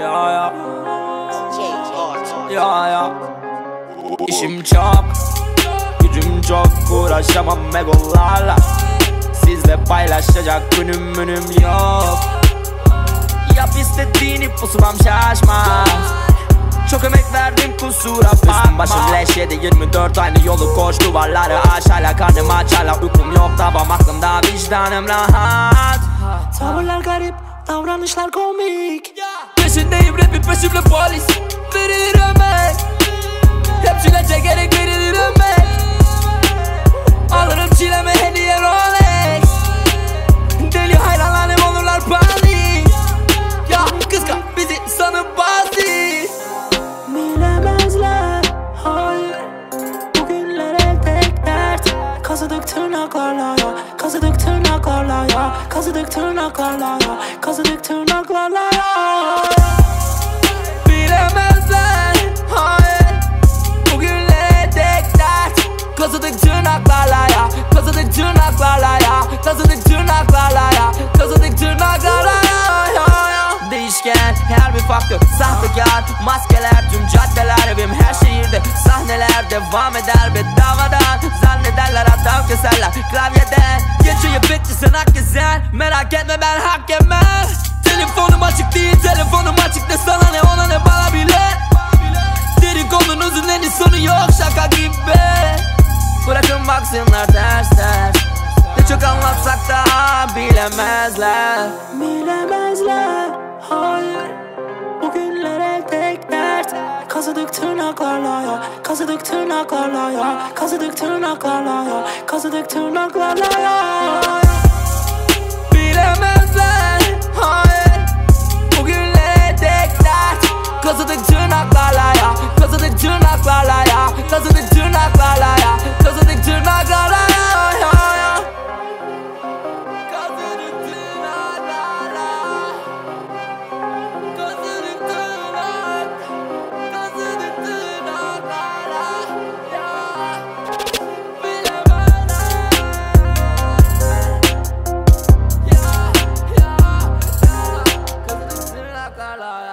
Ya ya. Ya ya. İşim çok Gücüm çok uğraşamam egolarla Sizle paylaşacak günüm münüm yok. Yap istediğini pusulam şaşmaz çok emek verdim kusura bakma. Üstüm başım leş yedi 24 aynı yolu koş duvarları aş. Hala karnım aç hala uykum yok. Tabam aklımda vicdanım rahat. Tavırlar garip, davranışlar komik Peşindeyim rapin peşimde polis. Verilir emek Hepsine çekerek verilir emek Alırım çileme hediye Rolex. Deli hayranlarım olurlar panik Ya kıskan bizi sanıp basit Bilemezler, hayır Bugünlere tek dert. Kazıdık tırnaklarla ya Kazıdık tırnaklarla ya Kazıdık tırnaklarla ya Kazıdık tırnaklarla ya bir faktör Sahtekar maskeler tüm caddeler evim her şehirde. Sahneler devam eder bedavadan. Zannederler adam keserler. Klavyeden Geçiyor bitti sen hak gezer Merak etme ben hak yemem. Telefonum açık değil telefonum açık ne sana ne ona ne bana bile. Dedikodunuzun en sonu yok şaka gibi. Bırakın baksınlar ters ters Ne çok anlatsak da bilemezler. Bilemezler, hayır Kazıdık tırnaklarla ya Kazıdık tırnaklarla ya Kazıdık tırnaklarla ya Kazıdık tırnaklarla ya. Bilemezler la la